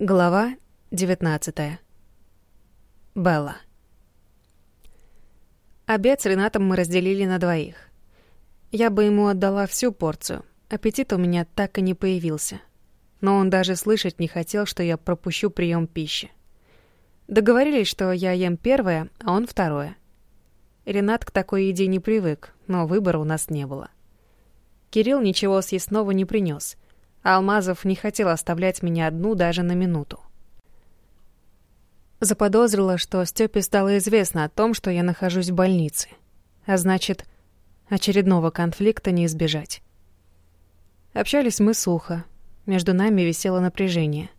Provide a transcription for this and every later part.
Глава 19. Белла. Обед с Ренатом мы разделили на двоих. Я бы ему отдала всю порцию. Аппетит у меня так и не появился. Но он даже слышать не хотел, что я пропущу прием пищи. Договорились, что я ем первое, а он второе. Ренат к такой еде не привык, но выбора у нас не было. Кирилл ничего съестного не принес — Алмазов не хотел оставлять меня одну даже на минуту. Заподозрила, что Стёпе стало известно о том, что я нахожусь в больнице. А значит, очередного конфликта не избежать. Общались мы сухо. Между нами висело напряжение.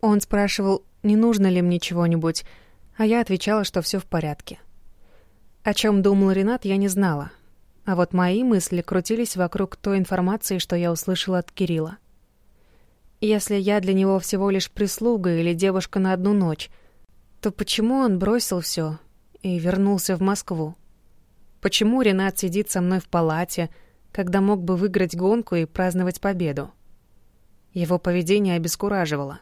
Он спрашивал, не нужно ли мне чего-нибудь, а я отвечала, что все в порядке. О чем думал Ренат, я не знала. А вот мои мысли крутились вокруг той информации, что я услышала от Кирилла. Если я для него всего лишь прислуга или девушка на одну ночь, то почему он бросил все и вернулся в Москву? Почему Ренат сидит со мной в палате, когда мог бы выиграть гонку и праздновать победу? Его поведение обескураживало.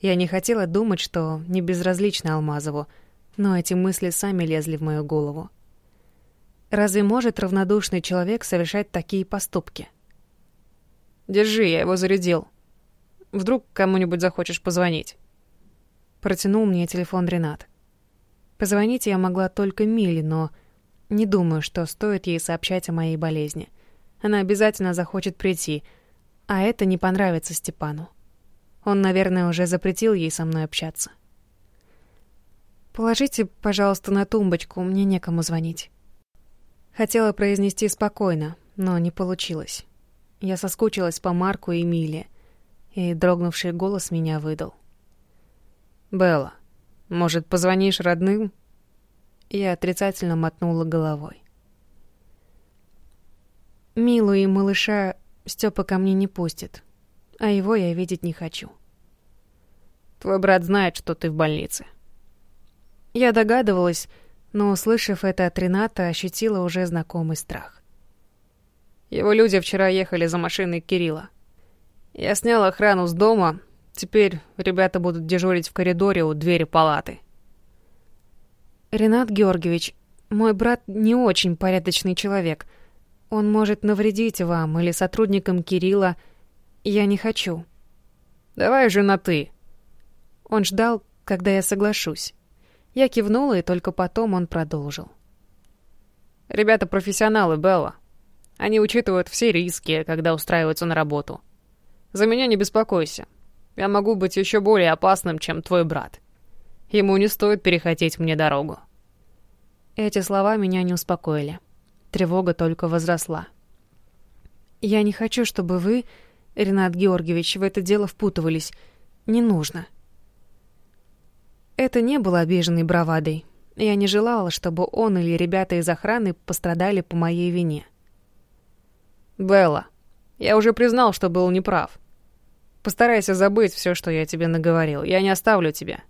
Я не хотела думать, что не безразлична Алмазову, но эти мысли сами лезли в мою голову. Разве может равнодушный человек совершать такие поступки? «Держи, я его зарядил. Вдруг кому-нибудь захочешь позвонить?» Протянул мне телефон Ренат. Позвонить я могла только Миле, но не думаю, что стоит ей сообщать о моей болезни. Она обязательно захочет прийти, а это не понравится Степану. Он, наверное, уже запретил ей со мной общаться. «Положите, пожалуйста, на тумбочку, мне некому звонить». Хотела произнести спокойно, но не получилось. Я соскучилась по Марку и Миле, и дрогнувший голос меня выдал. «Белла, может, позвонишь родным?» Я отрицательно мотнула головой. Милу и малыша Степа ко мне не пустит, а его я видеть не хочу. Твой брат знает, что ты в больнице. Я догадывалась, но, услышав это от Рената, ощутила уже знакомый страх. Его люди вчера ехали за машиной Кирилла. Я снял охрану с дома, теперь ребята будут дежурить в коридоре у двери палаты. Ренат Георгиевич, мой брат не очень порядочный человек. Он может навредить вам или сотрудникам Кирилла. Я не хочу. Давай же на «ты». Он ждал, когда я соглашусь. Я кивнула, и только потом он продолжил. «Ребята профессионалы, Белла. Они учитывают все риски, когда устраиваются на работу. За меня не беспокойся. Я могу быть еще более опасным, чем твой брат. Ему не стоит перехотеть мне дорогу». Эти слова меня не успокоили. Тревога только возросла. «Я не хочу, чтобы вы, Ренат Георгиевич, в это дело впутывались. Не нужно». Это не было обиженной бравадой. Я не желала, чтобы он или ребята из охраны пострадали по моей вине. «Белла, я уже признал, что был неправ. Постарайся забыть все, что я тебе наговорил. Я не оставлю тебя.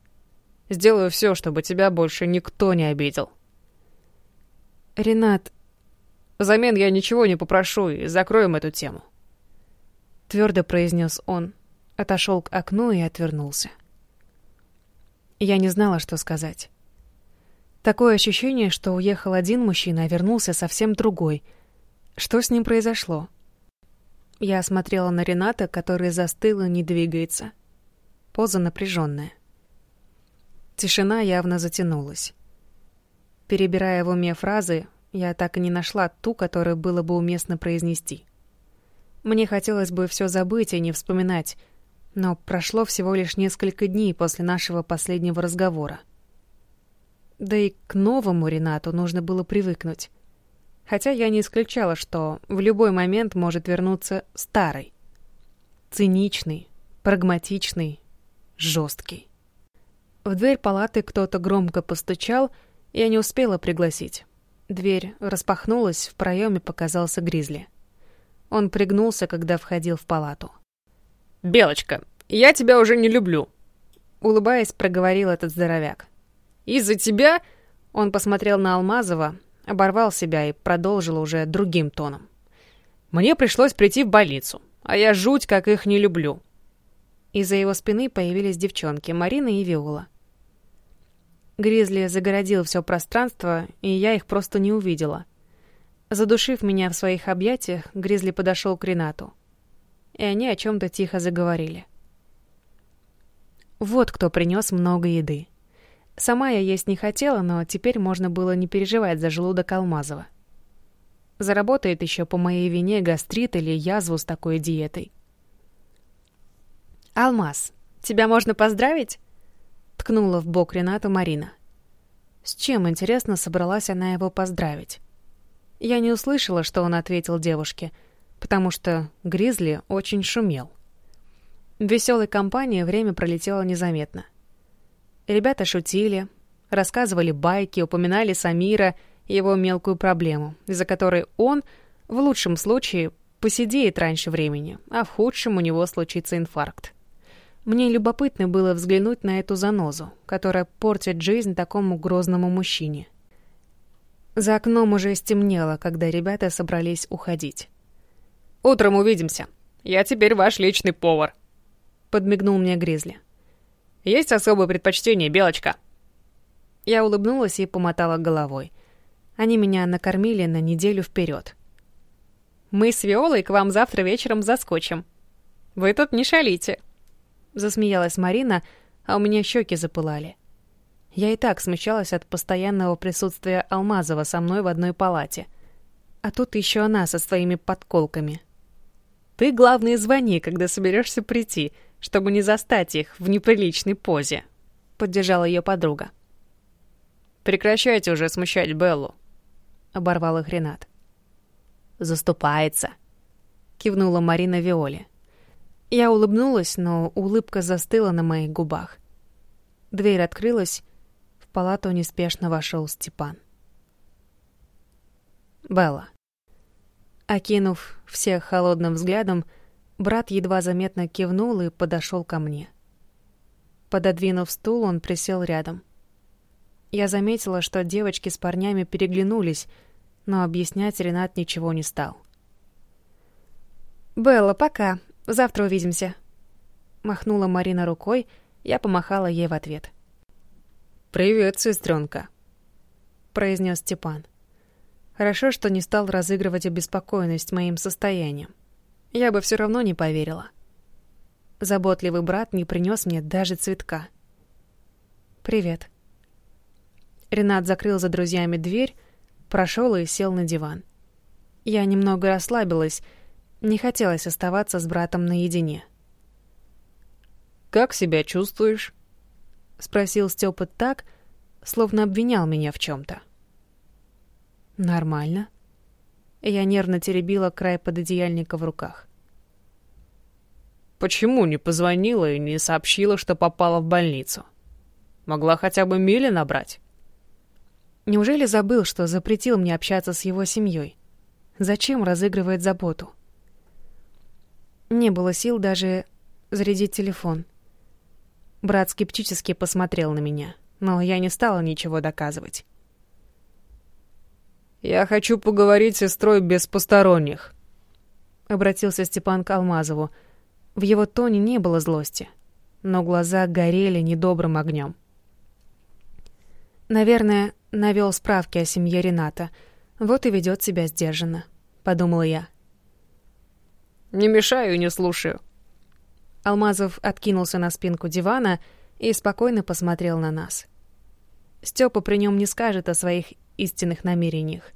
Сделаю все, чтобы тебя больше никто не обидел». «Ренат...» «Взамен я ничего не попрошу, и закроем эту тему». Твердо произнес он, отошел к окну и отвернулся. Я не знала, что сказать. Такое ощущение, что уехал один мужчина, а вернулся совсем другой. Что с ним произошло? Я смотрела на Рената, который застыл и не двигается. Поза напряженная. Тишина явно затянулась. Перебирая в уме фразы, я так и не нашла ту, которую было бы уместно произнести. Мне хотелось бы все забыть и не вспоминать, но прошло всего лишь несколько дней после нашего последнего разговора. Да и к новому Ренату нужно было привыкнуть. Хотя я не исключала, что в любой момент может вернуться старый. Циничный, прагматичный, жесткий. В дверь палаты кто-то громко постучал, и я не успела пригласить. Дверь распахнулась, в проеме показался Гризли. Он пригнулся, когда входил в палату. «Белочка, я тебя уже не люблю», — улыбаясь, проговорил этот здоровяк. «Из-за тебя...» — он посмотрел на Алмазова, оборвал себя и продолжил уже другим тоном. «Мне пришлось прийти в больницу, а я жуть как их не люблю». Из-за его спины появились девчонки Марина и Виола. Гризли загородил все пространство, и я их просто не увидела. Задушив меня в своих объятиях, Гризли подошел к Ренату. И они о чем то тихо заговорили. Вот кто принес много еды. Сама я есть не хотела, но теперь можно было не переживать за желудок Алмазова. Заработает еще по моей вине гастрит или язву с такой диетой. «Алмаз, тебя можно поздравить?» Ткнула в бок Ренату Марина. С чем, интересно, собралась она его поздравить? Я не услышала, что он ответил девушке, потому что Гризли очень шумел. В веселой компании время пролетело незаметно. Ребята шутили, рассказывали байки, упоминали Самира и его мелкую проблему, из-за которой он, в лучшем случае, посидеет раньше времени, а в худшем у него случится инфаркт. Мне любопытно было взглянуть на эту занозу, которая портит жизнь такому грозному мужчине. За окном уже стемнело, когда ребята собрались уходить. «Утром увидимся. Я теперь ваш личный повар», — подмигнул мне Гризли. «Есть особое предпочтение, Белочка?» Я улыбнулась и помотала головой. Они меня накормили на неделю вперед. «Мы с Виолой к вам завтра вечером заскочим. Вы тут не шалите», Засмеялась Марина, а у меня щеки запылали. Я и так смущалась от постоянного присутствия Алмазова со мной в одной палате. А тут еще она со своими подколками. «Ты, главное, звони, когда соберешься прийти, чтобы не застать их в неприличной позе», — поддержала ее подруга. «Прекращайте уже смущать Беллу», — оборвал их Ренат. «Заступается», — кивнула Марина Виоле. Я улыбнулась, но улыбка застыла на моих губах. Дверь открылась, в палату неспешно вошел Степан. Белла. Окинув всех холодным взглядом, брат едва заметно кивнул и подошел ко мне. Пододвинув стул, он присел рядом. Я заметила, что девочки с парнями переглянулись, но объяснять Ренат ничего не стал. «Белла, пока. Завтра увидимся». Махнула Марина рукой, я помахала ей в ответ. «Привет, сестренка», — произнес Степан. Хорошо, что не стал разыгрывать обеспокоенность моим состоянием. Я бы все равно не поверила. Заботливый брат не принес мне даже цветка. «Привет». Ренат закрыл за друзьями дверь, прошел и сел на диван. Я немного расслабилась, не хотелось оставаться с братом наедине. «Как себя чувствуешь?» — спросил Степа так, словно обвинял меня в чем то «Нормально». Я нервно теребила край пододеяльника в руках. «Почему не позвонила и не сообщила, что попала в больницу? Могла хотя бы Миле набрать?» Неужели забыл, что запретил мне общаться с его семьей? Зачем разыгрывает заботу?» Не было сил даже зарядить телефон. Брат скептически посмотрел на меня, но я не стала ничего доказывать. «Я хочу поговорить с сестрой без посторонних», — обратился Степан к Алмазову. В его тоне не было злости, но глаза горели недобрым огнем. Наверное, навел справки о семье Рената, вот и ведет себя сдержанно, — подумала я. Не мешаю и не слушаю». Алмазов откинулся на спинку дивана и спокойно посмотрел на нас. Степа при нем не скажет о своих истинных намерениях.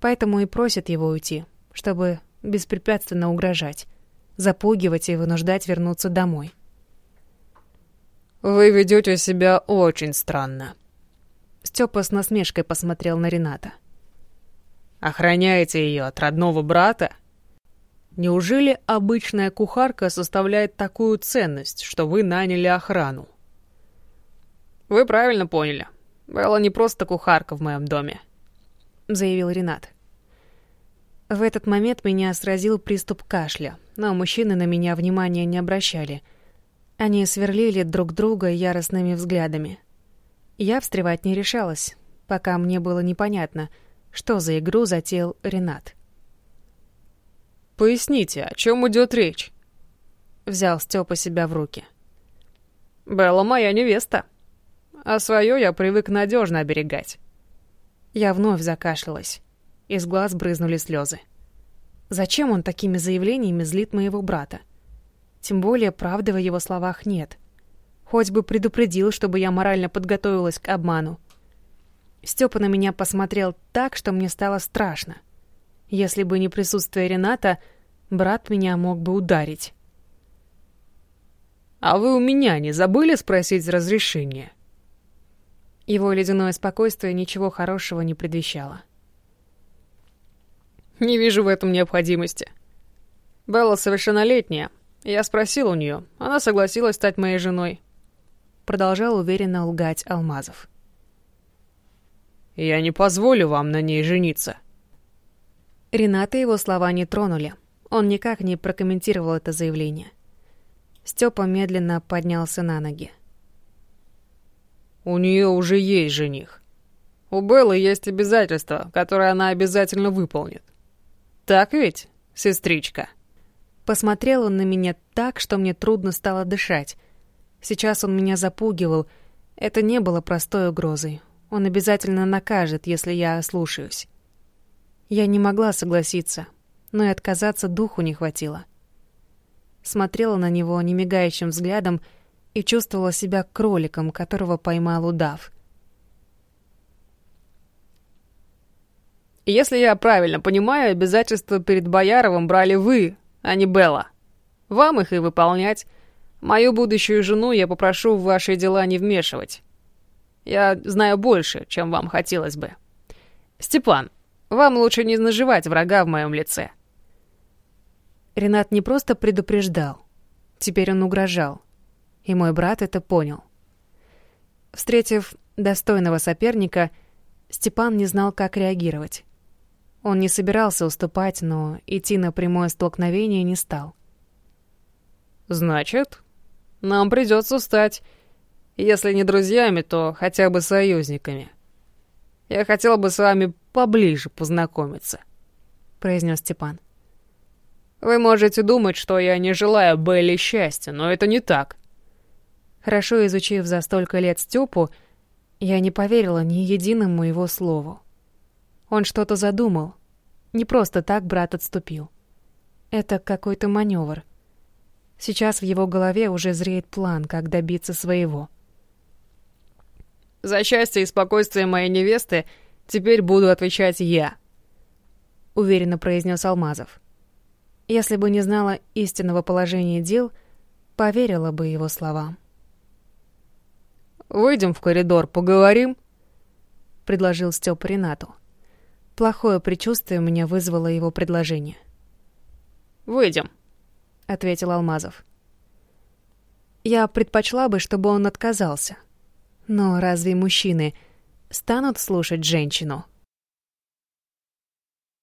Поэтому и просит его уйти, чтобы беспрепятственно угрожать, запугивать и вынуждать вернуться домой. «Вы ведете себя очень странно». Степа с насмешкой посмотрел на Рената. «Охраняете ее от родного брата?» Неужели обычная кухарка составляет такую ценность, что вы наняли охрану? Вы правильно поняли. Белла не просто кухарка в моем доме, заявил Ренат. В этот момент меня сразил приступ кашля, но мужчины на меня внимания не обращали. Они сверлили друг друга яростными взглядами. Я встревать не решалась, пока мне было непонятно, что за игру затеял Ренат. Поясните, о чем идет речь? взял Степа себя в руки. «Белла моя невеста, а свое я привык надежно оберегать». Я вновь закашлялась. Из глаз брызнули слезы. Зачем он такими заявлениями злит моего брата? Тем более правды в его словах нет. Хоть бы предупредил, чтобы я морально подготовилась к обману. Степа на меня посмотрел так, что мне стало страшно. Если бы не присутствие Рената, брат меня мог бы ударить. «А вы у меня не забыли спросить разрешения?» Его ледяное спокойствие ничего хорошего не предвещало. «Не вижу в этом необходимости. Белла совершеннолетняя. Я спросил у нее. Она согласилась стать моей женой». Продолжал уверенно лгать Алмазов. «Я не позволю вам на ней жениться». Рената его слова не тронули. Он никак не прокомментировал это заявление. Степа медленно поднялся на ноги. У нее уже есть жених. У Беллы есть обязательства, которые она обязательно выполнит. Так ведь, сестричка?» Посмотрел он на меня так, что мне трудно стало дышать. Сейчас он меня запугивал. Это не было простой угрозой. Он обязательно накажет, если я ослушаюсь. Я не могла согласиться, но и отказаться духу не хватило. Смотрела на него немигающим взглядом и чувствовала себя кроликом, которого поймал удав. «Если я правильно понимаю, обязательства перед Бояровым брали вы, а не Белла. Вам их и выполнять. Мою будущую жену я попрошу в ваши дела не вмешивать. Я знаю больше, чем вам хотелось бы. Степан, вам лучше не наживать врага в моем лице». Ренат не просто предупреждал. Теперь он угрожал и мой брат это понял. Встретив достойного соперника, Степан не знал, как реагировать. Он не собирался уступать, но идти на прямое столкновение не стал. «Значит, нам придется стать, если не друзьями, то хотя бы союзниками. Я хотел бы с вами поближе познакомиться», — произнес Степан. «Вы можете думать, что я не желаю Белли счастья, но это не так. Хорошо изучив за столько лет Степу, я не поверила ни единому его слову. Он что-то задумал. Не просто так брат отступил. Это какой-то маневр. Сейчас в его голове уже зреет план, как добиться своего. «За счастье и спокойствие моей невесты теперь буду отвечать я», — уверенно произнес Алмазов. Если бы не знала истинного положения дел, поверила бы его словам. Выйдем в коридор, поговорим?» — предложил Стёп Ренату. Плохое предчувствие меня вызвало его предложение. «Выйдем», — ответил Алмазов. Я предпочла бы, чтобы он отказался. Но разве мужчины станут слушать женщину?»